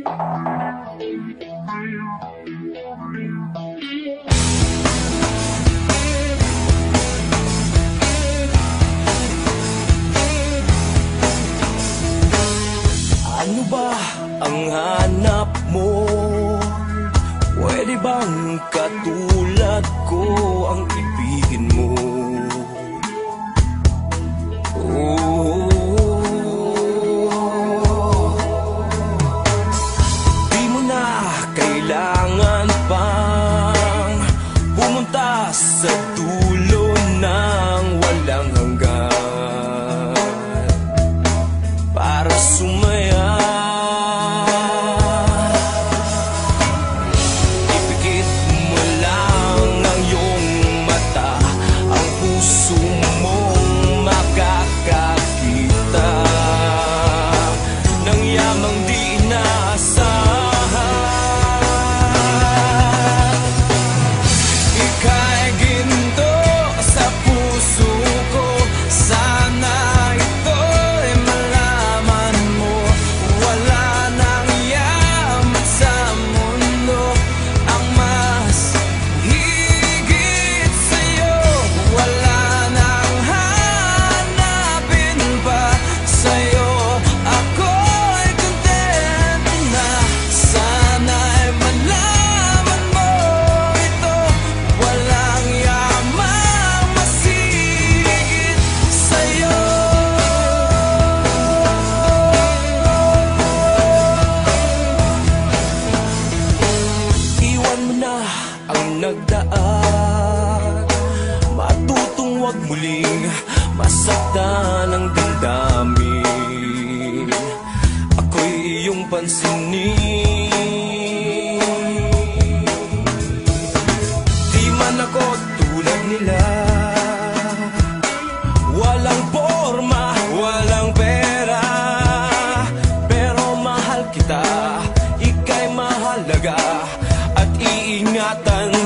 Ano ba ang hanap mo? Pwede bang katulad paglaag Matutong wag muling masaktan ang damdamin. Ako'y iyong pansinin. Di man ako tulad nila. Walang forma, walang pera. Pero mahal kita, ika'y mahalaga ingatan